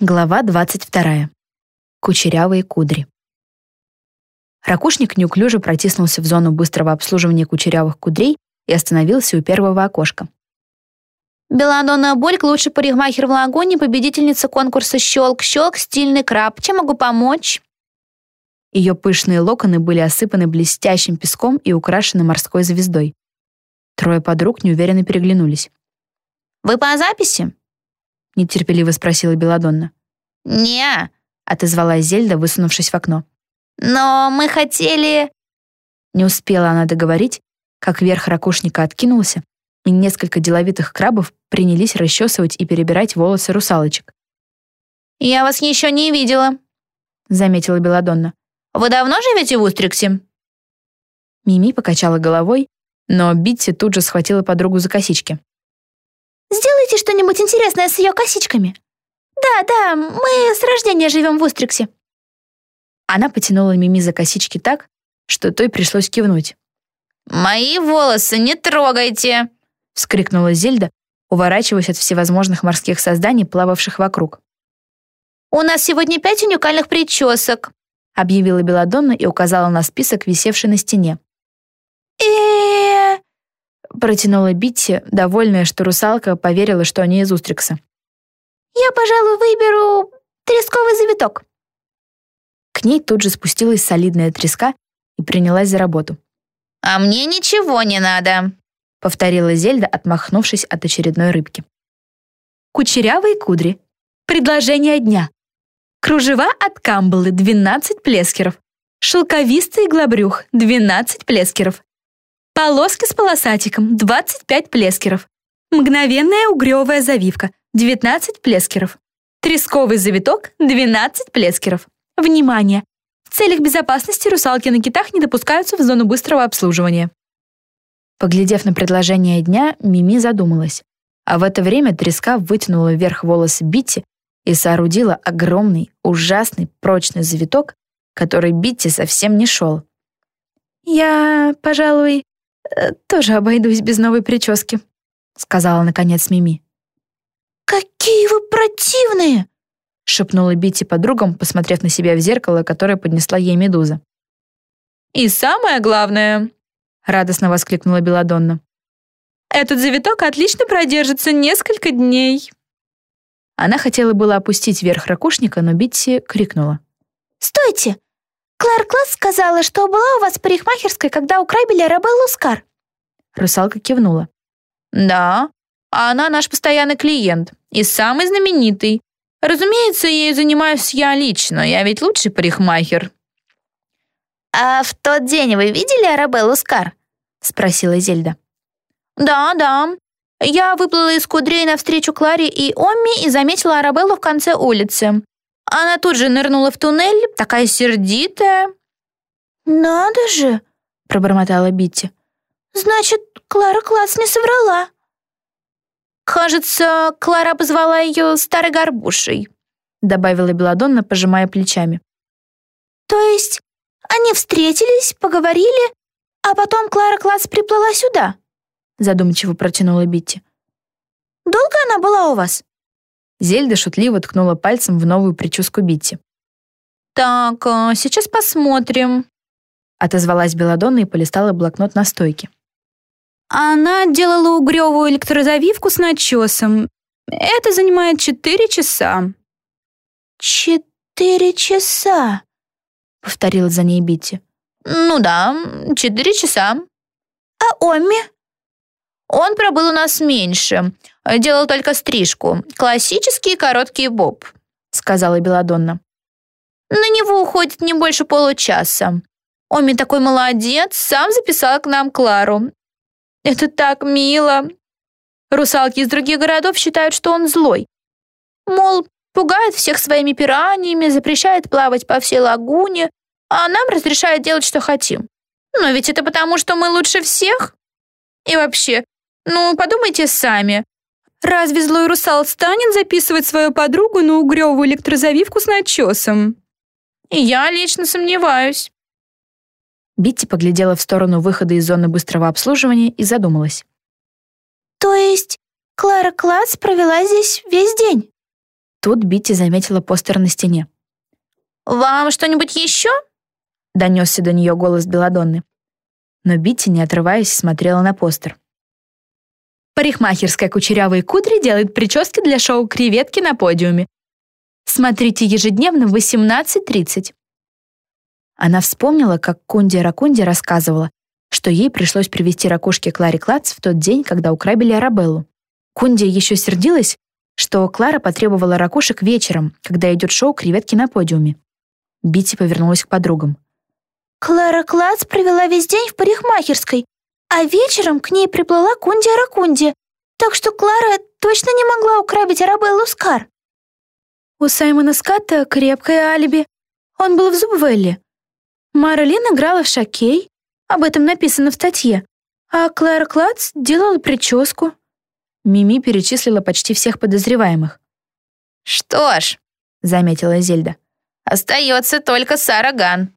Глава 22. Кучерявые кудри. Ракушник неуклюже протиснулся в зону быстрого обслуживания кучерявых кудрей и остановился у первого окошка. Беладонна Больк, лучший парикмахер в Лагуне, победительница конкурса «Щелк-щелк», стильный краб. Чем могу помочь? Ее пышные локоны были осыпаны блестящим песком и украшены морской звездой. Трое подруг неуверенно переглянулись. «Вы по записи?» Нетерпеливо спросила Беладонна. «Не», — отозвалась Зельда, высунувшись в окно. «Но мы хотели...» Не успела она договорить, как верх ракушника откинулся, и несколько деловитых крабов принялись расчесывать и перебирать волосы русалочек. «Я вас еще не видела», — заметила Беладонна. «Вы давно живете в Устриксе?» Мими покачала головой, но Битти тут же схватила подругу за косички. Что-нибудь интересное с ее косичками. Да, да, мы с рождения живем в Устриксе. Она потянула Мими за косички так, что той пришлось кивнуть. «Мои волосы не трогайте!» — вскрикнула Зельда, уворачиваясь от всевозможных морских созданий, плававших вокруг. «У нас сегодня пять уникальных причесок», — объявила Беладонна и указала на список, висевший на стене. э Протянула Битти, довольная, что русалка поверила, что они из Устрикса. «Я, пожалуй, выберу тресковый завиток». К ней тут же спустилась солидная треска и принялась за работу. «А мне ничего не надо», — повторила Зельда, отмахнувшись от очередной рыбки. Кучерявые кудри. Предложение дня. Кружева от камбалы 12 плескеров. Шелковистый иглобрюх 12 плескеров. Полоски с полосатиком — 25 плескеров. Мгновенная угревая завивка — 19 плескеров. Тресковый завиток — 12 плескеров. Внимание! В целях безопасности русалки на китах не допускаются в зону быстрого обслуживания. Поглядев на предложение дня, Мими задумалась. А в это время треска вытянула вверх волосы Битти и соорудила огромный, ужасный, прочный завиток, который Битти совсем не шел. «Я, пожалуй, тоже обойдусь без новой прически», — сказала наконец Мими. «Какие вы противные!» — шепнула Бити подругам, посмотрев на себя в зеркало, которое поднесла ей медуза. «И самое главное!» — радостно воскликнула Беладонна. «Этот завиток отлично продержится несколько дней!» Она хотела было опустить верх ракушника, но Битти крикнула. «Стойте! Клар Класс сказала, что была у вас в парикмахерской, когда украбили Арабеллу Скар». Русалка кивнула. «Да, она наш постоянный клиент и самый знаменитый. Разумеется, ей занимаюсь я лично, я ведь лучший парикмахер». «А в тот день вы видели Арабеллу Скар?» — спросила Зельда. «Да, да. Я выплыла из кудрей навстречу Кларе и Омми и заметила Арабеллу в конце улицы. Она тут же нырнула в туннель, такая сердитая. «Надо же!» — пробормотала Битти. «Значит, Клара Класс не соврала». «Кажется, Клара обозвала ее старой горбушей», — добавила Беладонна, пожимая плечами. «То есть они встретились, поговорили, а потом Клара Класс приплыла сюда?» задумчиво протянула Битти. «Долго она была у вас?» Зельда шутливо ткнула пальцем в новую прическу Битти. «Так, а, сейчас посмотрим», — отозвалась Беладонна и полистала блокнот на стойке. Она делала угревую электрозавивку с начесом. Это занимает четыре часа. «Четыре часа», — повторила за ней Битти. «Ну да, четыре часа». «А Омми?» Он пробыл у нас меньше. Делал только стрижку. Классический короткий боб», — сказала Беладонна. «На него уходит не больше получаса. Оми такой молодец, сам записал к нам Клару. Это так мило. Русалки из других городов считают, что он злой. Мол, пугает всех своими пираниями, запрещает плавать по всей лагуне, а нам разрешает делать, что хотим. Но ведь это потому, что мы лучше всех. И вообще, ну, подумайте сами. Разве злой русал станет записывать свою подругу на угрёвую электрозавивку с начесом? Я лично сомневаюсь. Битти поглядела в сторону выхода из зоны быстрого обслуживания и задумалась. «То есть Клара Класс провела здесь весь день?» Тут Битти заметила постер на стене. «Вам что-нибудь еще?» — донесся до нее голос Беладонны. Но Битти, не отрываясь, смотрела на постер. Парикмахерская кучерявые кудри делает прически для шоу «Креветки на подиуме». Смотрите ежедневно в 18.30. Она вспомнила, как Кунди Ракунди рассказывала, что ей пришлось привести ракушки Кларе Клац в тот день, когда украбили Арабеллу. Кунди еще сердилась, что Клара потребовала ракушек вечером, когда идет шоу «Креветки на подиуме». Бити повернулась к подругам. «Клара Клац провела весь день в парикмахерской, а вечером к ней приплыла Кунди Ракунди, так что Клара точно не могла украбить Арабеллу Скар». У Саймона Скатта крепкое алиби. Он был в Зубвелле. Марлин играла в шокей, об этом написано в статье, а Клара Клац делала прическу. Мими перечислила почти всех подозреваемых. «Что ж», — заметила Зельда, — «остается только Сара Ган».